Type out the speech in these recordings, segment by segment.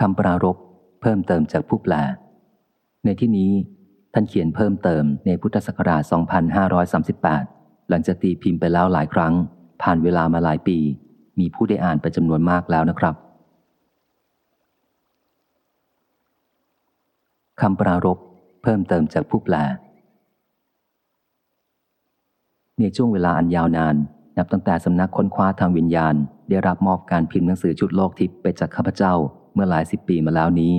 คำปรารบเพิ่มเติมจากผู้แปล ในที่นี้ท่านเขียนเพิ่มเติมในพุทธศักราช 2538 หลังจากตีพิมพ์ไปแล้วหลายครั้ง ผ่านเวลามาหลายปี มีผู้ได้อ่านไปจำนวนมากแล้วนะครับคำปรารบเพิ่มเติมจากผู้แปล ในช่วงเวลาอันยาวนาน นับตั้งแต่สำนักค้นคว้าทางวิญญาณ ได้รับมอบการพิมพ์หนังสือชุดโลกทิพย์ไปจากข้าพเจ้า เมื่อหลายสิบปีมาแล้วนี้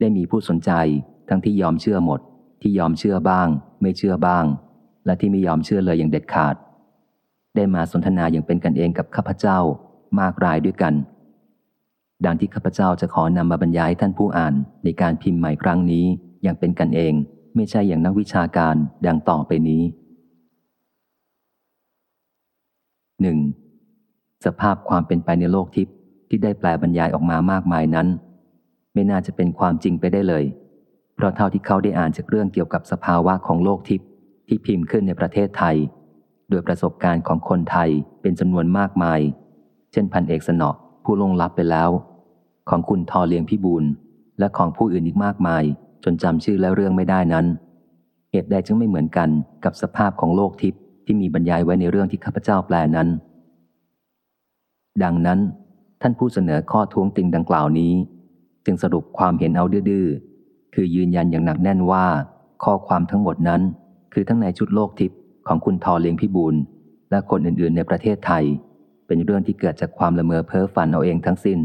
ได้มีผู้สนใจทั้งที่ยอมเชื่อหมด ที่ยอมเชื่อบ้าง ไม่เชื่อบ้าง และที่ไม่ยอมเชื่อเลยอย่างเด็ดขาด ได้มาสนทนาอย่างเป็นกันเองกับข้าพเจ้ามากรายด้วยกัน ดังที่ข้าพเจ้าจะขอนำมาบรรยายท่านผู้อ่านในการพิมพ์ใหม่ครั้งนี้อย่างเป็นกันเอง ไม่ใช่อย่างนักวิชาการดังต่อไปนี้หนึ่งสภาพความเป็นไปในโลกทิพย์ ที่ได้แปลบรรยายออกมามากมายนั้น ไม่น่าจะเป็นความจริงไปได้เลย เพราะเท่าที่เขาได้อ่านจากเรื่องเกี่ยวกับสภาวะของโลกทิพย์ที่พิมพ์ขึ้นในประเทศไทย โดยประสบการณ์ของคนไทยเป็นจำนวนมากมาย เช่นพันเอกสนอผู้ลงลับไปแล้ว ของคุณทอเลียงพิบูลและของผู้อื่นอีกมากมาย จนจำชื่อและเรื่องไม่ได้นั้น เหตุใดจึงไม่เหมือนกันกับสภาพของโลกทิพย์ที่มีบรรยายไว้ในเรื่องที่ข้าพเจ้าแปลนั้น ดังนั้น ท่านผู้เสนอข้อท้วงติงดังกล่าวนี้ จึงสรุปความเห็นเอาดื้อคือยืนยันอย่างหนักแน่นว่า ข้อความทั้งหมดนั้น คือทั้งในชุดโลกทิพย์ของคุณทอเลียงพิบูลและคนอื่นๆ ในประเทศไทย เป็นเรื่องที่เกิดจากความละเมอเพ้อฝันเอาเองทั้งสิ้น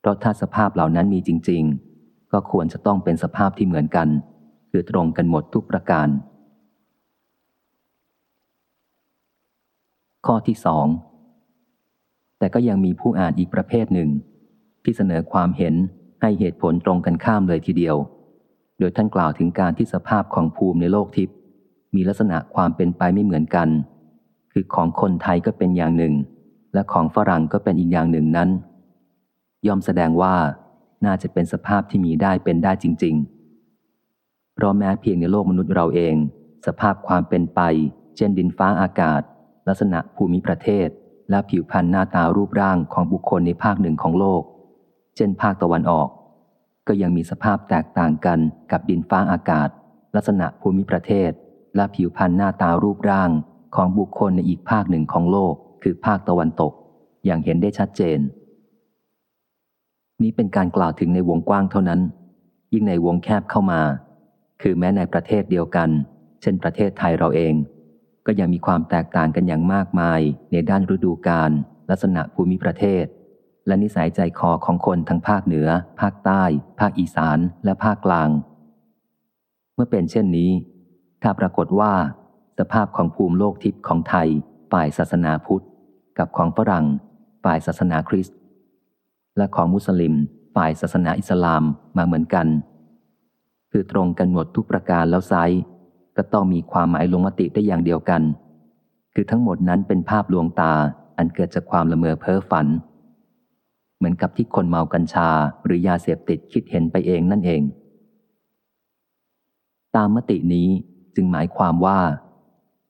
เพราะถ้าสภาพเหล่านั้นมีจริง ๆ ก็ควรจะต้องเป็นสภาพที่เหมือนกัน คือตรงกันหมดทุกประการ ข้อที่สอง แต่ก็ยังมีผู้อ่านอีกประเภทหนึ่ง ที่เสนอความเห็นให้เหตุผลตรงกันข้ามเลยทีเดียว โดยท่านกล่าวถึงการที่สภาพของภูมิในโลกทิพย์มีลักษณะความเป็นไปไม่เหมือนกัน คือของคนไทยก็เป็นอย่างหนึ่ง และของฝรั่งก็เป็นอีกอย่างหนึ่งนั้น ย่อมแสดงว่าน่าจะเป็นสภาพที่มีได้เป็นได้จริง ๆ เพราะแม้เพียงในโลกมนุษย์เราเอง สภาพความเป็นไป เช่นดินฟ้าอากาศ ลักษณะภูมิประเทศ และผิวพรรณหน้าตารูปร่างของบุคคลในภาคหนึ่งของโลก เช่นภาคตะวันออก ก็ยังมีสภาพแตกต่างกันกับดินฟ้าอากาศ ลักษณะภูมิประเทศ และผิวพรรณหน้าตารูปร่างของบุคคลในอีกภาคหนึ่งของโลก คือภาคตะวันตก อย่างเห็นได้ชัดเจน นี้เป็นการกล่าวถึงในวงกว้างเท่านั้น ยิ่งในวงแคบเข้ามา คือแม้ในประเทศเดียวกัน เช่นประเทศไทยเราเอง ก็ยังมีความแตกต่างกันอย่างมากมาย ในด้านฤดูกาลลักษณะภูมิประเทศ และนิสัยใจคอของคนทั้งภาคเหนือ ภาคใต้ ภาคอีสาน และภาคกลาง เมื่อเป็นเช่นนี้ ถ้าปรากฏว่า สภาพของภูมิโลกทิพย์ของไทยฝ่ายศาสนาพุทธ กับของฝรั่งฝ่ายศาสนาคริสต์และของมุสลิมฝ่ายศาสนาอิสลามมาเหมือนกัน คือตรงกันหมดทุกประการแล้วไซ ก็ต้องมีความหมายลงมติได้อย่างเดียวกัน คือทั้งหมดนั้นเป็นภาพลวงตาอันเกิดจากความละเมอเพ้อฝัน เหมือนกับที่คนเมากัญชาหรือยาเสพติดคิดเห็นไปเองนั่นเอง ตามมตินี้จึงหมายความว่า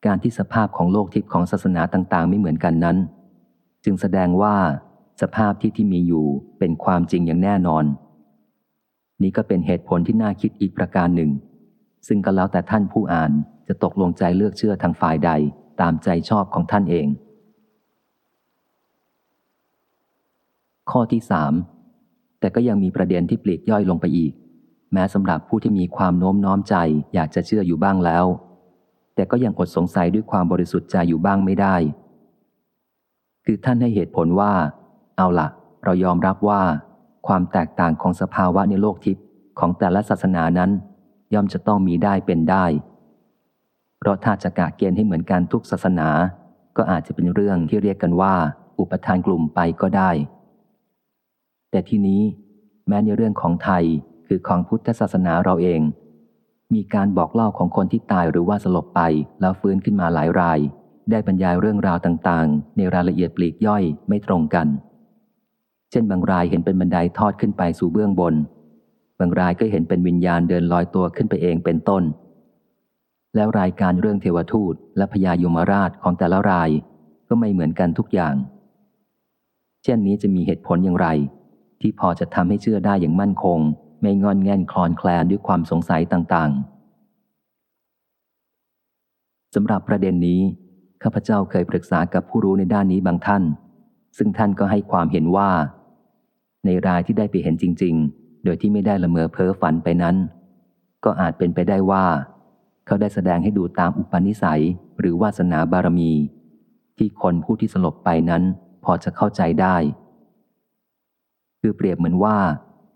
การที่สภาพของโลกทิพย์ของศาสนาต่างๆ ไม่เหมือนกันนั้น จึงแสดงว่าสภาพที่ที่มีอยู่เป็นความจริงอย่างแน่นอน นี้ก็เป็นเหตุผลที่น่าคิดอีกประการหนึ่ง ซึ่งก็แล้วแต่ท่านผู้อ่านจะตกลงใจเลือกเชื่อทางฝ่ายใดตามใจชอบของท่านเอง ข้อที่สามแต่ก็ยังมีประเด็นที่ปลีกย่อยลงไปอีก แม้สำหรับผู้ที่มีความโน้มน้อมใจอยากจะเชื่ออยู่บ้างแล้ว แต่ก็ยังอดสงสัยด้วยความบริสุทธิ์ใจอยู่บ้างไม่ได้ คือท่านให้เหตุผลว่า เอาละ่ะ เรายอมรับว่า ความแตกต่างของสภาวะในโลกทิพย์ของแต่ละศาสนานั้น ย่อมจะต้องมีได้เป็นได้ เพราะถ้าจะกะเกณฑ์ให้เหมือนกันทุกศาสนา ก็อาจจะเป็นเรื่องที่เรียกกันว่า อุปทานกลุ่มไปก็ได้ แต่ที่นี้แม้ในเรื่องของไทยคือของพุทธศาสนาเราเอง มีการบอกเล่าของคนที่ตายหรือว่าสลบไปแล้วฟื้นขึ้นมาหลายราย ได้บรรยายเรื่องราวต่างๆ ในรายละเอียดปลีกย่อยไม่ตรงกัน เช่นบางรายเห็นเป็นบันไดทอดขึ้นไปสู่เบื้องบน บางรายก็เห็นเป็นวิญญาณเดินลอยตัวขึ้นไปเองเป็นต้น แล้วรายการเรื่องเทวทูตและพญายมราชของแต่ละรายก็ไม่เหมือนกันทุกอย่าง เช่นนี้จะมีเหตุผลอย่างไร ที่พอจะทำให้เชื่อได้อย่างมั่นคง ไม่งอนแง่นคลอนแคลนด้วยความสงสัยต่างๆสำหรับประเด็นนี้ข้าพเจ้าเคยปรึกษากับผู้รู้ในด้านนี้บางท่าน ซึ่งท่านก็ให้ความเห็นว่า ในรายที่ได้ไปเห็นจริง ๆ โดยที่ไม่ได้ละเมอเพ้อฝันไปนั้น ก็อาจเป็นไปได้ว่า เขาได้แสดงให้ดูตามอุปนิสัยหรือวาสนาบารมี ที่คนผู้ที่สลบไปนั้นพอจะเข้าใจได้ คือเปรียบเหมือนว่า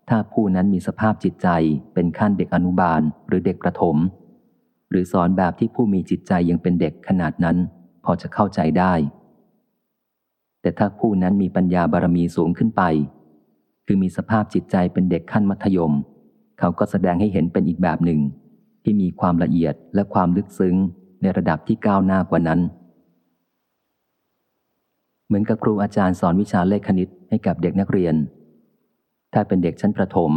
ถ้าผู้นั้นมีสภาพจิตใจเป็นขั้นเด็กอนุบาลหรือเด็กประถม หรือสอนแบบที่ผู้มีจิตใจยังเป็นเด็กขนาดนั้น พอจะเข้าใจได้ แต่ถ้าผู้นั้นมีปัญญาบารมีสูงขึ้นไป คือมีสภาพจิตใจเป็นเด็กขั้นมัธยม เขาก็แสดงให้เห็นเป็นอีกแบบหนึ่ง ที่มีความละเอียดและความลึกซึ้งในระดับที่ก้าวหน้ากว่านั้น เหมือนกับครูอาจารย์สอนวิชาเลขคณิตให้กับเด็กนักเรียน ถ้าเป็นเด็กชั้นประถม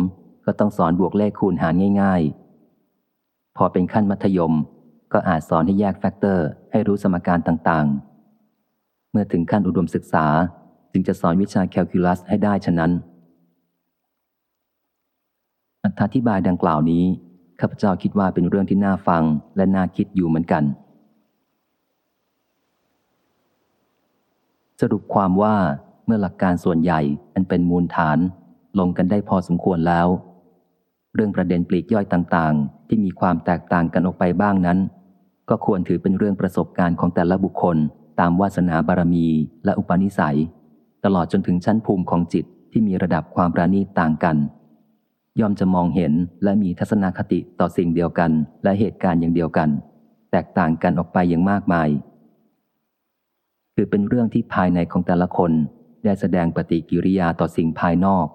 ก็ต้องสอนบวกเลขคูณหารง่าย ๆ พอเป็นขั้นมัธยม ก็อาจสอนให้แยกแฟกเตอร์ให้รู้สมการต่างๆ เมื่อถึงขั้นอุดมศึกษาจึงจะสอนวิชาแคลคูลัสให้ได้ฉะนั้น อธิบายดังกล่าวนี้ข้าพเจ้าคิดว่าเป็นเรื่องที่น่าฟังและน่าคิดอยู่เหมือนกัน สรุปความว่าเมื่อหลักการส่วนใหญ่อันเป็นมูลฐาน ลงกันได้พอสมควรแล้ว เรื่องประเด็นปลีกย่อยต่างๆ ที่มีความแตกต่างกันออกไปบ้างนั้น ก็ควรถือเป็นเรื่องประสบการณ์ของแต่ละบุคคล ตามวาสนาบารมีและอุปนิสัย ตลอดจนถึงชั้นภูมิของจิตที่มีระดับความประณีตต่างกัน ย่อมจะมองเห็นและมีทัศนคติต่อสิ่งเดียวกันและเหตุการณ์อย่างเดียวกัน แตกต่างกันออกไปอย่างมากมาย คือเป็นเรื่องที่ภายในของแต่ละคนได้แสดงปฏิกิริยาต่อสิ่งภายนอก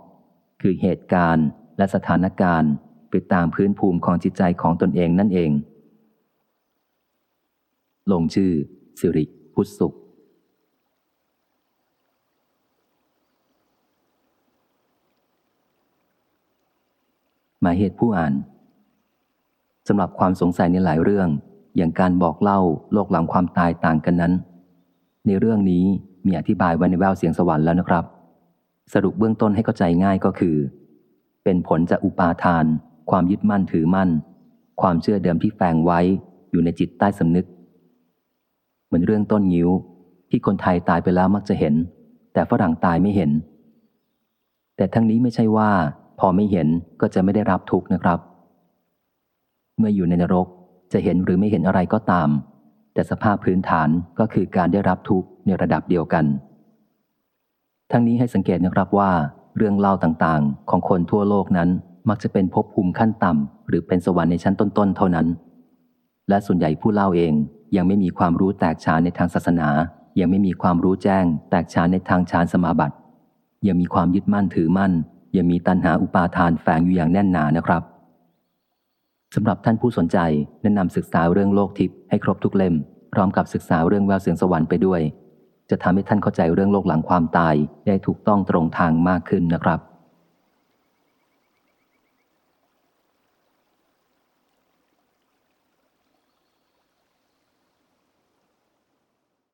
คือเหตุการณ์และสถานการณ์ไปตามพื้นภูมิของจิตใจของตนเองนั่นเอง ลงชื่อ สิริพุทธสุข หมายเหตุผู้อ่านสำหรับความสงสัยในหลายเรื่อง อย่างการบอกเล่าโลกหลังความตายต่างกันนั้น ในเรื่องนี้มีอธิบายไว้ในแววเสียงสวรรค์แล้วนะครับ สรุปเบื้องต้นให้เข้าใจง่ายก็คือ เป็นผลจากอุปาทาน ความยึดมั่นถือมั่น ความเชื่อเดิมที่แฝงไว้อยู่ในจิตใต้สำนึก เหมือนเรื่องต้นงิ้ว ที่คนไทยตายไปแล้วมักจะเห็น แต่ฝรั่งตายไม่เห็น แต่ทั้งนี้ไม่ใช่ว่า พอไม่เห็นก็จะไม่ได้รับทุกข์นะครับ เมื่ออยู่ในนรกจะเห็นหรือไม่เห็นอะไรก็ตาม แต่สภาพพื้นฐานก็คือการได้รับทุกข์ในระดับเดียวกัน ทั้งนี้ให้สังเกตนะครับว่า เรื่องเล่าต่างๆ ของคนทั่วโลกนั้นมักจะเป็นภพภูมิขั้นต่ำหรือเป็นสวรรค์ในชั้นต้นๆ เท่านั้น และส่วนใหญ่ผู้เล่าเองยังไม่มีความรู้แตกฉานในทางศาสนา ยังไม่มีความรู้แจ้ง แตกฉานในทางฌานสมาบัติ ยังมีความยึดมั่นถือมั่น ยังมีตัณหาอุปาทานแฝงอยู่อย่างแน่นหนานะครับสำหรับท่านผู้สนใจแนะนำศึกษาเรื่องโลกทิพย์ให้ครบทุกเล่ม พร้อมกับศึกษาเรื่องแววเสียงสวรรค์ไปด้วย จะทำให้ท่านเข้าใจเรื่องโลกหลังความตายได้ถูกต้องตรงทางมากขึ้นนะครับ